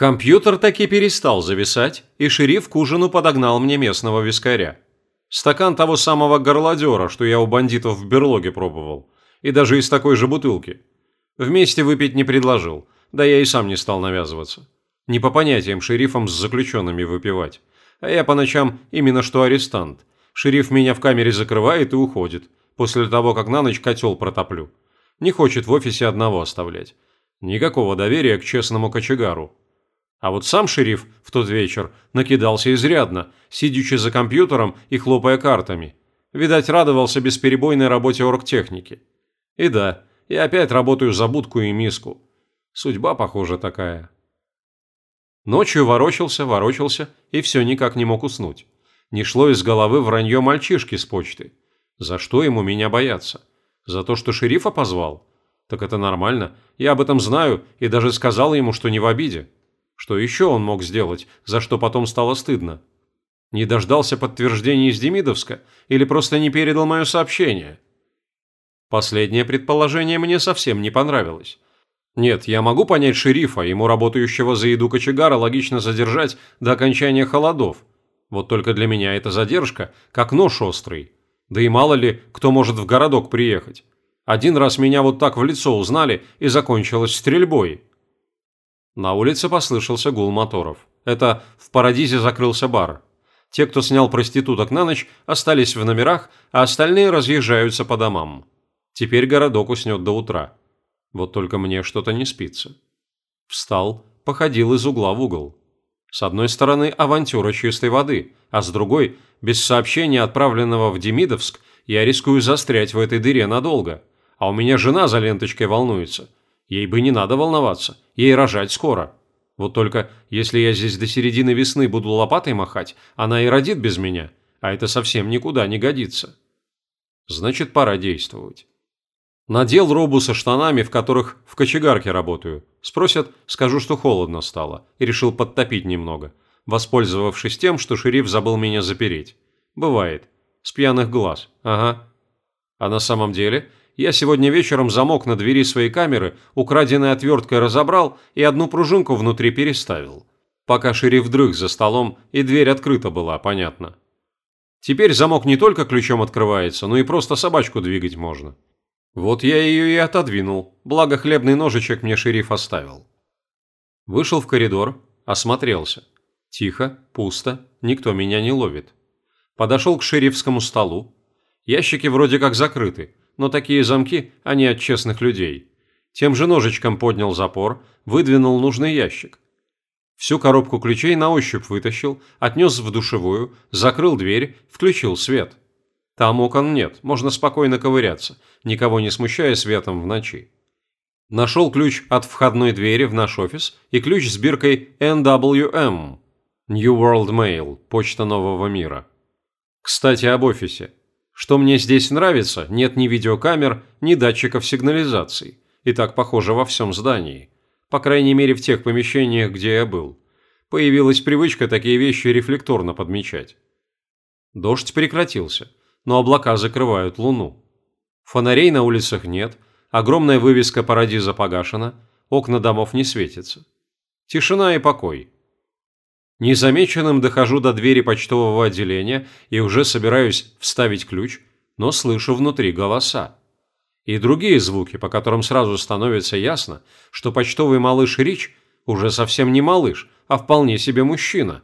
Компьютер таки перестал зависать, и шериф к ужину подогнал мне местного вискаря. Стакан того самого горлодера, что я у бандитов в берлоге пробовал. И даже из такой же бутылки. Вместе выпить не предложил, да я и сам не стал навязываться. Не по понятиям шерифам с заключенными выпивать. А я по ночам именно что арестант. Шериф меня в камере закрывает и уходит, после того, как на ночь котел протоплю. Не хочет в офисе одного оставлять. Никакого доверия к честному кочегару. А вот сам шериф в тот вечер накидался изрядно, сидячи за компьютером и хлопая картами. Видать, радовался бесперебойной работе оргтехники. И да, я опять работаю за будку и миску. Судьба, похоже, такая. Ночью ворочался, ворочался и все никак не мог уснуть. Не шло из головы вранье мальчишки с почты. За что ему меня бояться? За то, что шерифа позвал? Так это нормально. Я об этом знаю и даже сказал ему, что не в обиде. Что еще он мог сделать, за что потом стало стыдно? Не дождался подтверждения из Демидовска или просто не передал мое сообщение? Последнее предположение мне совсем не понравилось. Нет, я могу понять шерифа, ему работающего за еду кочегара логично задержать до окончания холодов. Вот только для меня эта задержка как нож острый. Да и мало ли, кто может в городок приехать. Один раз меня вот так в лицо узнали и закончилось стрельбой. На улице послышался гул моторов. Это в Парадизе закрылся бар. Те, кто снял проституток на ночь, остались в номерах, а остальные разъезжаются по домам. Теперь городок уснет до утра. Вот только мне что-то не спится. Встал, походил из угла в угол. С одной стороны авантюра чистой воды, а с другой, без сообщения, отправленного в Демидовск, я рискую застрять в этой дыре надолго. А у меня жена за ленточкой волнуется – Ей бы не надо волноваться, ей рожать скоро. Вот только, если я здесь до середины весны буду лопатой махать, она и родит без меня, а это совсем никуда не годится. Значит, пора действовать. Надел робу со штанами, в которых в кочегарке работаю. Спросят, скажу, что холодно стало, и решил подтопить немного, воспользовавшись тем, что шериф забыл меня запереть. Бывает. С пьяных глаз. Ага. А на самом деле я сегодня вечером замок на двери своей камеры украденной отверткой разобрал и одну пружинку внутри переставил. Пока шериф дрых за столом, и дверь открыта была, понятно. Теперь замок не только ключом открывается, но и просто собачку двигать можно. Вот я ее и отодвинул, благо хлебный ножичек мне шериф оставил. Вышел в коридор, осмотрелся. Тихо, пусто, никто меня не ловит. Подошел к шерифскому столу. Ящики вроде как закрыты, но такие замки, они от честных людей. Тем же ножичком поднял запор, выдвинул нужный ящик. Всю коробку ключей на ощупь вытащил, отнес в душевую, закрыл дверь, включил свет. Там окон нет, можно спокойно ковыряться, никого не смущая светом в ночи. Нашел ключ от входной двери в наш офис и ключ с биркой NWM – New World Mail, почта нового мира. Кстати, об офисе. Что мне здесь нравится, нет ни видеокамер, ни датчиков сигнализации. И так похоже во всем здании. По крайней мере в тех помещениях, где я был. Появилась привычка такие вещи рефлекторно подмечать. Дождь прекратился, но облака закрывают луну. Фонарей на улицах нет, огромная вывеска «Парадиза» погашена, окна домов не светятся. Тишина и покой. Незамеченным дохожу до двери почтового отделения и уже собираюсь вставить ключ, но слышу внутри голоса. И другие звуки, по которым сразу становится ясно, что почтовый малыш Рич уже совсем не малыш, а вполне себе мужчина,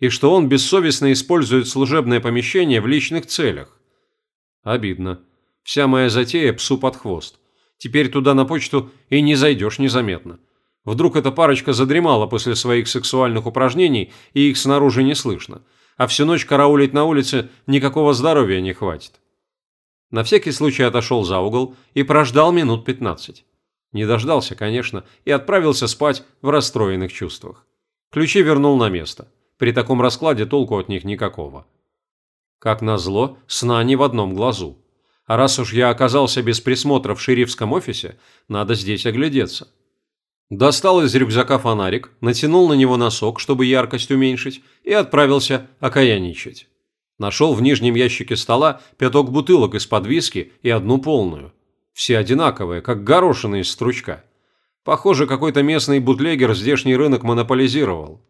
и что он бессовестно использует служебное помещение в личных целях. Обидно. Вся моя затея псу под хвост. Теперь туда на почту и не зайдешь незаметно. Вдруг эта парочка задремала после своих сексуальных упражнений, и их снаружи не слышно, а всю ночь караулить на улице никакого здоровья не хватит. На всякий случай отошел за угол и прождал минут пятнадцать. Не дождался, конечно, и отправился спать в расстроенных чувствах. Ключи вернул на место. При таком раскладе толку от них никакого. Как назло, сна не в одном глазу. А раз уж я оказался без присмотра в шерифском офисе, надо здесь оглядеться. Достал из рюкзака фонарик, натянул на него носок, чтобы яркость уменьшить, и отправился окаяничать. Нашел в нижнем ящике стола пяток бутылок из-под виски и одну полную. Все одинаковые, как горошины из стручка. Похоже, какой-то местный бутлегер здешний рынок монополизировал.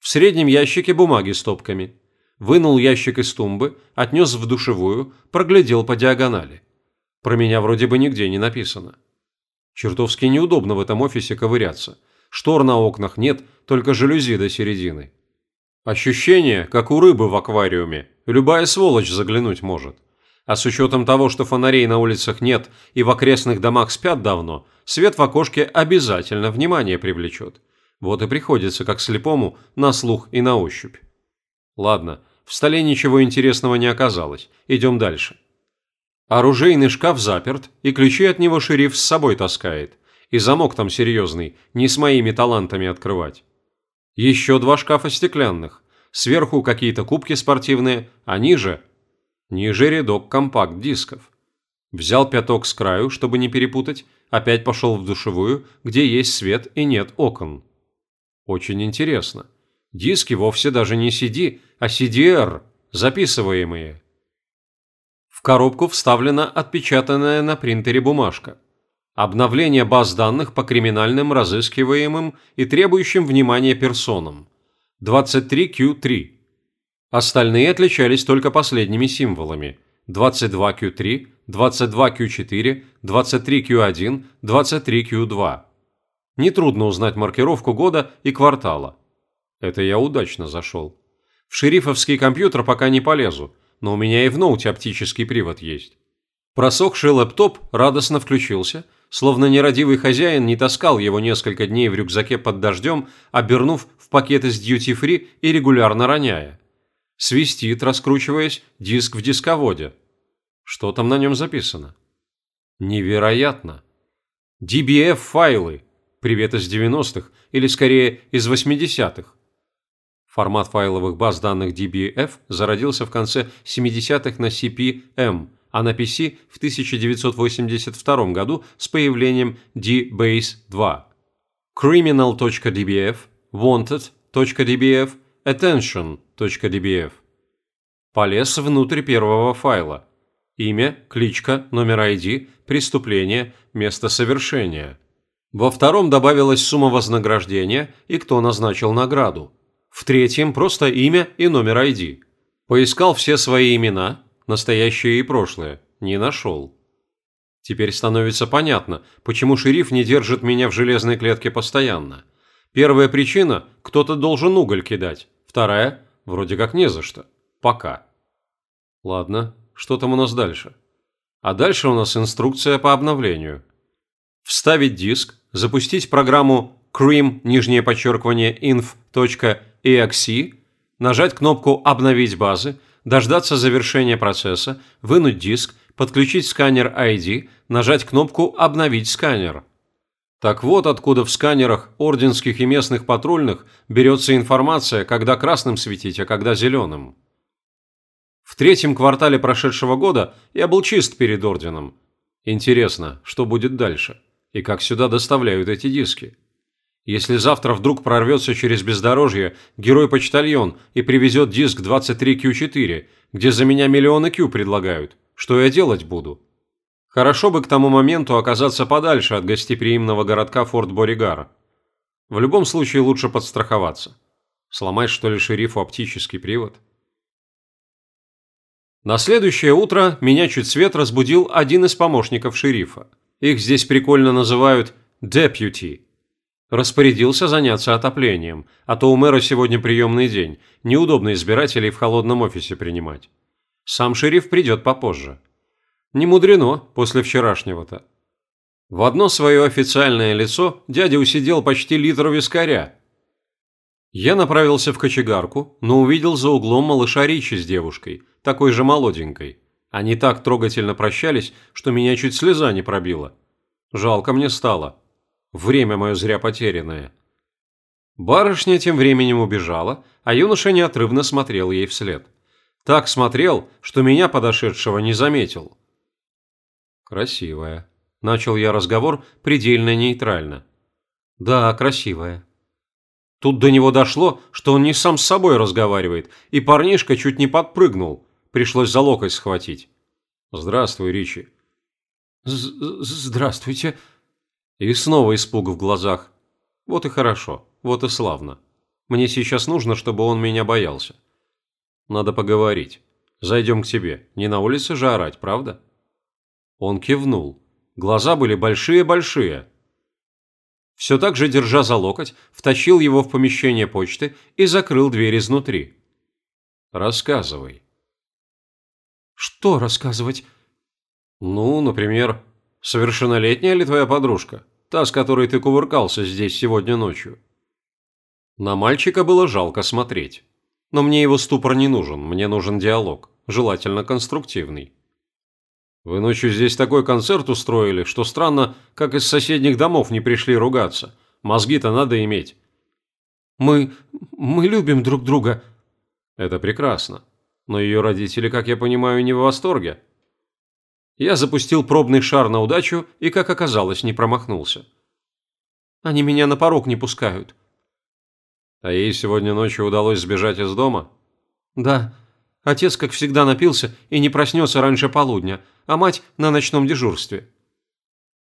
В среднем ящике бумаги с топками. Вынул ящик из тумбы, отнес в душевую, проглядел по диагонали. Про меня вроде бы нигде не написано. Чертовски неудобно в этом офисе ковыряться. Штор на окнах нет, только жалюзи до середины. Ощущение, как у рыбы в аквариуме. Любая сволочь заглянуть может. А с учетом того, что фонарей на улицах нет и в окрестных домах спят давно, свет в окошке обязательно внимание привлечет. Вот и приходится, как слепому, на слух и на ощупь. Ладно, в столе ничего интересного не оказалось. Идем дальше. Оружейный шкаф заперт, и ключи от него шериф с собой таскает. И замок там серьезный, не с моими талантами открывать. Еще два шкафа стеклянных. Сверху какие-то кубки спортивные, а ниже Ниже рядок компакт-дисков. Взял пяток с краю, чтобы не перепутать, опять пошел в душевую, где есть свет и нет окон. Очень интересно. Диски вовсе даже не CD, а CDR, записываемые. В коробку вставлена отпечатанная на принтере бумажка. Обновление баз данных по криминальным разыскиваемым и требующим внимания персонам. 23Q3. Остальные отличались только последними символами – 22Q3, 22Q4, 23Q1, 23Q2. Нетрудно узнать маркировку года и квартала. Это я удачно зашел. В шерифовский компьютер пока не полезу, но у меня и в ноуте оптический привод есть. Просохший лэптоп радостно включился, словно нерадивый хозяин не таскал его несколько дней в рюкзаке под дождем, обернув в пакеты с дьюти-фри и регулярно роняя. Свистит, раскручиваясь, диск в дисководе. Что там на нем записано? Невероятно. DBF-файлы. Привет из 90-х, или скорее из 80-х. Формат файловых баз данных DBF зародился в конце 70-х на CP-M, а на PC в 1982 году с появлением DBase 2. Criminal.dbf, Wanted.dbf – attention.dbf. Полез внутрь первого файла. Имя, кличка, номер ID, преступление, место совершения. Во втором добавилась сумма вознаграждения и кто назначил награду. В третьем просто имя и номер ID. Поискал все свои имена, настоящие и прошлые, не нашел. Теперь становится понятно, почему шериф не держит меня в железной клетке постоянно. Первая причина – кто-то должен уголь кидать. Вторая – вроде как не за что. Пока. Ладно, что там у нас дальше? А дальше у нас инструкция по обновлению. Вставить диск, запустить программу cream, нижнее подчеркивание, inf.exe, нажать кнопку «Обновить базы», дождаться завершения процесса, вынуть диск, подключить сканер ID, нажать кнопку «Обновить сканер». Так вот откуда в сканерах орденских и местных патрульных берется информация, когда красным светить, а когда зеленым. В третьем квартале прошедшего года я был чист перед орденом. Интересно, что будет дальше? И как сюда доставляют эти диски? Если завтра вдруг прорвется через бездорожье герой-почтальон и привезет диск 23Q4, где за меня миллионы Q предлагают, что я делать буду? Хорошо бы к тому моменту оказаться подальше от гостеприимного городка Форт Боригар. В любом случае лучше подстраховаться. Сломать, что ли, шерифу оптический привод? На следующее утро меня чуть свет разбудил один из помощников шерифа. Их здесь прикольно называют «deputy». Распорядился заняться отоплением, а то у мэра сегодня приемный день, неудобно избирателей в холодном офисе принимать. Сам шериф придет попозже. Не мудрено после вчерашнего-то. В одно свое официальное лицо дядя усидел почти литр вискаря. Я направился в кочегарку, но увидел за углом малыша Ричи с девушкой, такой же молоденькой. Они так трогательно прощались, что меня чуть слеза не пробила. Жалко мне стало. Время мое зря потерянное. Барышня тем временем убежала, а юноша неотрывно смотрел ей вслед. Так смотрел, что меня подошедшего не заметил. «Красивая». Начал я разговор предельно нейтрально. «Да, красивая». Тут до него дошло, что он не сам с собой разговаривает, и парнишка чуть не подпрыгнул. Пришлось за локоть схватить. «Здравствуй, Ричи». «Здравствуйте». И снова испуг в глазах. Вот и хорошо, вот и славно. Мне сейчас нужно, чтобы он меня боялся. Надо поговорить. Зайдем к тебе. Не на улице же орать, правда? Он кивнул. Глаза были большие-большие. Все так же, держа за локоть, втащил его в помещение почты и закрыл дверь изнутри. Рассказывай. Что рассказывать? Ну, например, совершеннолетняя ли твоя подружка? Та, с которой ты кувыркался здесь сегодня ночью. На мальчика было жалко смотреть. Но мне его ступор не нужен, мне нужен диалог, желательно конструктивный. Вы ночью здесь такой концерт устроили, что странно, как из соседних домов не пришли ругаться. Мозги-то надо иметь. Мы... мы любим друг друга. Это прекрасно. Но ее родители, как я понимаю, не в восторге. Я запустил пробный шар на удачу и, как оказалось, не промахнулся. Они меня на порог не пускают. А ей сегодня ночью удалось сбежать из дома? Да. Отец, как всегда, напился и не проснется раньше полудня, а мать на ночном дежурстве.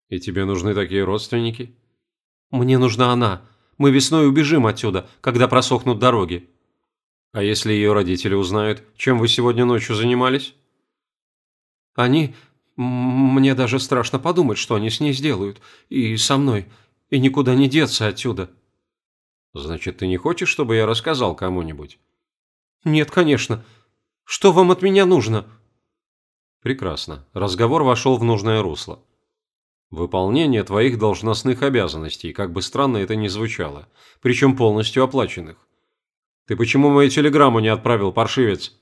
И тебе нужны такие родственники? Мне нужна она. Мы весной убежим отсюда, когда просохнут дороги. А если ее родители узнают, чем вы сегодня ночью занимались? Они... Мне даже страшно подумать, что они с ней сделают. И со мной. И никуда не деться отсюда. Значит, ты не хочешь, чтобы я рассказал кому-нибудь? Нет, конечно. Что вам от меня нужно? Прекрасно. Разговор вошел в нужное русло. Выполнение твоих должностных обязанностей, как бы странно это ни звучало, причем полностью оплаченных. Ты почему мою телеграмму не отправил, паршивец?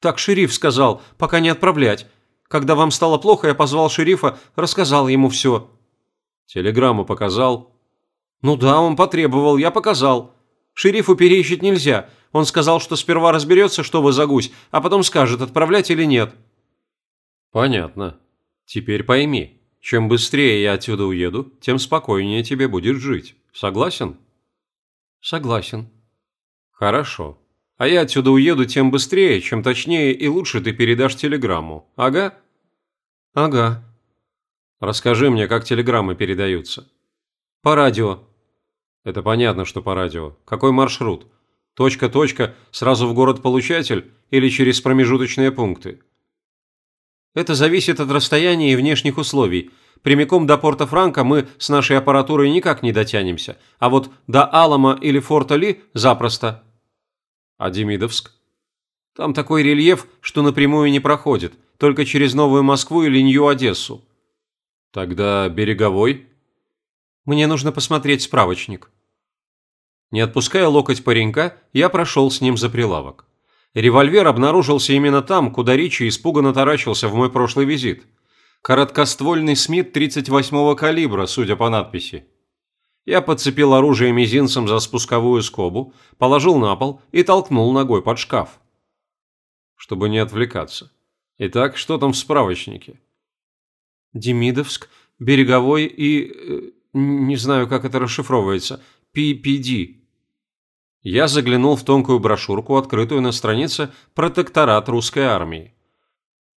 Так шериф сказал, пока не отправлять. Когда вам стало плохо, я позвал шерифа, рассказал ему все. Телеграмму показал? «Ну да, он потребовал, я показал. Шерифу переищить нельзя. Он сказал, что сперва разберется, что вы за гусь, а потом скажет, отправлять или нет». «Понятно. Теперь пойми, чем быстрее я отсюда уеду, тем спокойнее тебе будет жить. Согласен?» «Согласен». «Хорошо. А я отсюда уеду тем быстрее, чем точнее и лучше ты передашь телеграмму. Ага?» «Ага». «Расскажи мне, как телеграммы передаются». «По радио». Это понятно, что по радио. Какой маршрут? Точка-точка, сразу в город-получатель или через промежуточные пункты? Это зависит от расстояния и внешних условий. Прямиком до порта Франка мы с нашей аппаратурой никак не дотянемся, а вот до Алама или Форта Ли запросто. А Демидовск? Там такой рельеф, что напрямую не проходит, только через Новую Москву или Нью-Одессу. Тогда береговой? Мне нужно посмотреть справочник. Не отпуская локоть паренька, я прошел с ним за прилавок. Револьвер обнаружился именно там, куда Ричи испуганно таращился в мой прошлый визит. Короткоствольный Смит 38-го калибра, судя по надписи. Я подцепил оружие мизинцем за спусковую скобу, положил на пол и толкнул ногой под шкаф. Чтобы не отвлекаться. Итак, что там в справочнике? Демидовск, Береговой и... Э, не знаю, как это расшифровывается – PPD. Я заглянул в тонкую брошюрку, открытую на странице «Протекторат русской армии».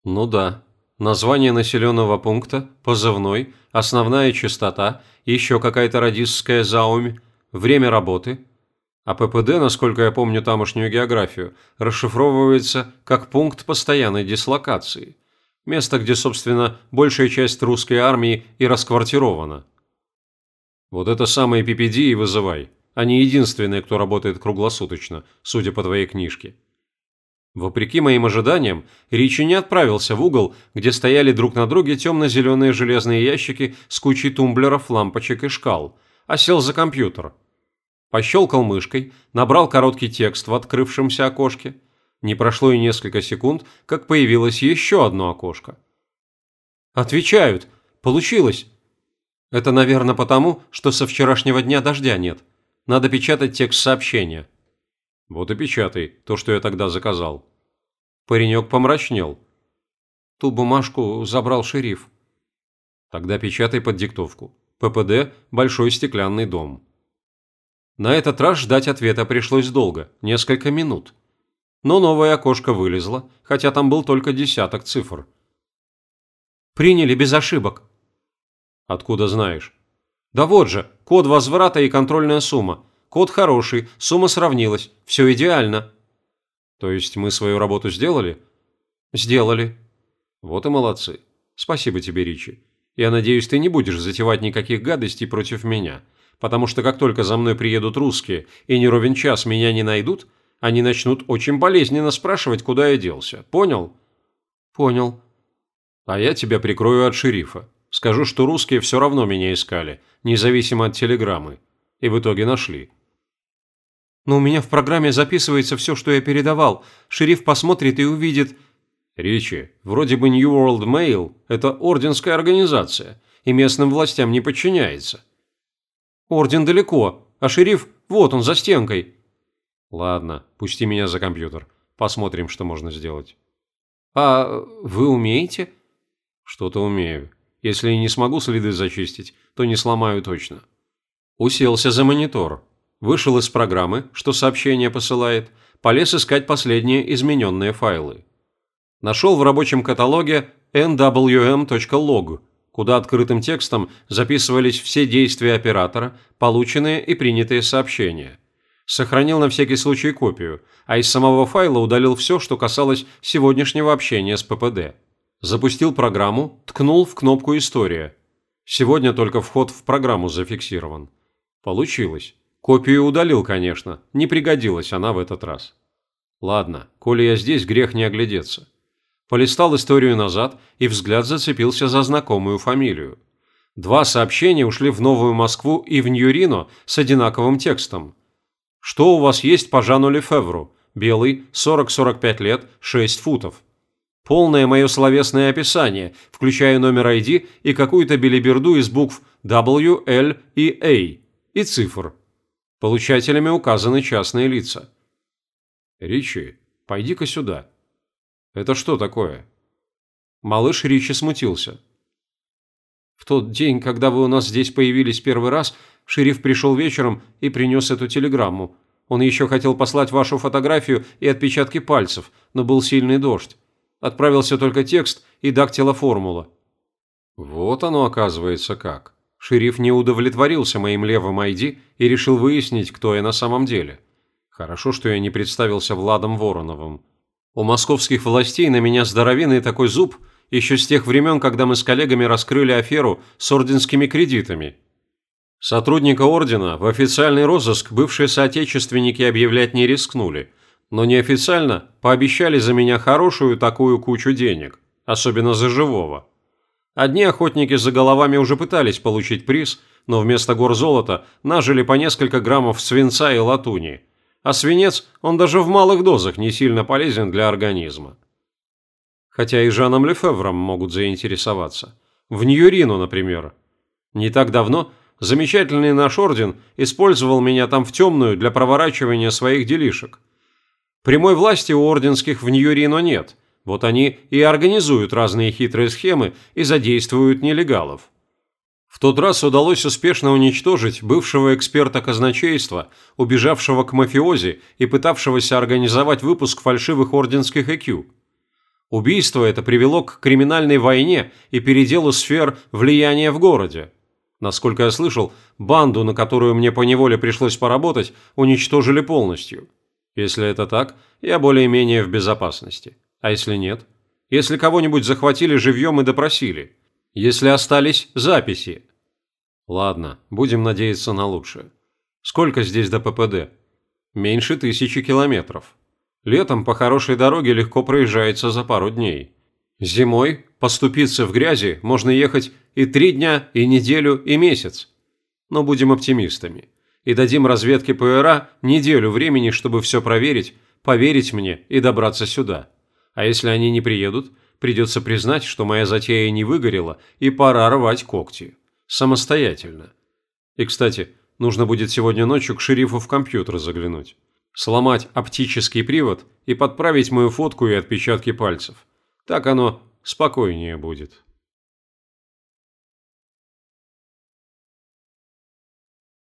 Ну да, название населенного пункта, позывной, основная частота, еще какая-то радистская заумь, время работы. А ППД, насколько я помню тамошнюю географию, расшифровывается как пункт постоянной дислокации. Место, где, собственно, большая часть русской армии и расквартирована. Вот это самые PPD и вызывай. Они единственные, кто работает круглосуточно, судя по твоей книжке. Вопреки моим ожиданиям, Ричи не отправился в угол, где стояли друг на друге темно-зеленые железные ящики с кучей тумблеров, лампочек и шкал, а сел за компьютер. Пощелкал мышкой, набрал короткий текст в открывшемся окошке. Не прошло и несколько секунд, как появилось еще одно окошко. «Отвечают! Получилось!» Это, наверное, потому, что со вчерашнего дня дождя нет. Надо печатать текст сообщения. Вот и печатай, то, что я тогда заказал. Паренек помрачнел. Ту бумажку забрал шериф. Тогда печатай под диктовку. ППД – большой стеклянный дом. На этот раз ждать ответа пришлось долго, несколько минут. Но новое окошко вылезло, хотя там был только десяток цифр. «Приняли без ошибок», Откуда знаешь? Да вот же, код возврата и контрольная сумма. Код хороший, сумма сравнилась, все идеально. То есть мы свою работу сделали? Сделали. Вот и молодцы. Спасибо тебе, Ричи. Я надеюсь, ты не будешь затевать никаких гадостей против меня, потому что как только за мной приедут русские и не ровен час меня не найдут, они начнут очень болезненно спрашивать, куда я делся. Понял? Понял. А я тебя прикрою от шерифа. Скажу, что русские все равно меня искали, независимо от телеграммы. И в итоге нашли. Но у меня в программе записывается все, что я передавал. Шериф посмотрит и увидит... Ричи, вроде бы New World Mail – это орденская организация, и местным властям не подчиняется. Орден далеко, а шериф вот он за стенкой. Ладно, пусти меня за компьютер. Посмотрим, что можно сделать. А вы умеете? Что-то умею. Если не смогу следы зачистить, то не сломаю точно. Уселся за монитор. Вышел из программы, что сообщение посылает, полез искать последние измененные файлы. Нашел в рабочем каталоге nwm.log, куда открытым текстом записывались все действия оператора, полученные и принятые сообщения. Сохранил на всякий случай копию, а из самого файла удалил все, что касалось сегодняшнего общения с ППД. Запустил программу, ткнул в кнопку «История». Сегодня только вход в программу зафиксирован. Получилось. Копию удалил, конечно, не пригодилась она в этот раз. Ладно, коли я здесь, грех не оглядеться. Полистал историю назад, и взгляд зацепился за знакомую фамилию. Два сообщения ушли в Новую Москву и в Ньюрино с одинаковым текстом. «Что у вас есть по Жану Лефевру? Белый, 40-45 лет, 6 футов». Полное мое словесное описание, включая номер ID и какую-то белиберду из букв W, L и A и цифр. Получателями указаны частные лица. Ричи, пойди-ка сюда. Это что такое? Малыш Ричи смутился. В тот день, когда вы у нас здесь появились первый раз, шериф пришел вечером и принес эту телеграмму. Он еще хотел послать вашу фотографию и отпечатки пальцев, но был сильный дождь. Отправился только текст и дактилоформула. Вот оно оказывается как. Шериф не удовлетворился моим левым ID и решил выяснить, кто я на самом деле. Хорошо, что я не представился Владом Вороновым. У московских властей на меня здоровенный такой зуб еще с тех времен, когда мы с коллегами раскрыли аферу с орденскими кредитами. Сотрудника ордена в официальный розыск бывшие соотечественники объявлять не рискнули – но неофициально пообещали за меня хорошую такую кучу денег, особенно за живого. Одни охотники за головами уже пытались получить приз, но вместо гор золота нажили по несколько граммов свинца и латуни. А свинец, он даже в малых дозах не сильно полезен для организма. Хотя и Жаном Лефевром могут заинтересоваться. В Ньюрину, например. Не так давно замечательный наш орден использовал меня там в темную для проворачивания своих делишек – Прямой власти у орденских в Ньюрино нет. Вот они и организуют разные хитрые схемы и задействуют нелегалов. В тот раз удалось успешно уничтожить бывшего эксперта казначейства, убежавшего к мафиози и пытавшегося организовать выпуск фальшивых орденских ЭКЮ. Убийство это привело к криминальной войне и переделу сфер влияния в городе. Насколько я слышал, банду, на которую мне поневоле пришлось поработать, уничтожили полностью – если это так, я более-менее в безопасности. А если нет? Если кого-нибудь захватили живьем и допросили? Если остались записи? Ладно, будем надеяться на лучшее. Сколько здесь до ППД? Меньше тысячи километров. Летом по хорошей дороге легко проезжается за пару дней. Зимой поступиться в грязи можно ехать и три дня, и неделю, и месяц. Но будем оптимистами и дадим разведке ПРА неделю времени, чтобы все проверить, поверить мне и добраться сюда. А если они не приедут, придется признать, что моя затея не выгорела, и пора рвать когти. Самостоятельно. И, кстати, нужно будет сегодня ночью к шерифу в компьютер заглянуть. Сломать оптический привод и подправить мою фотку и отпечатки пальцев. Так оно спокойнее будет.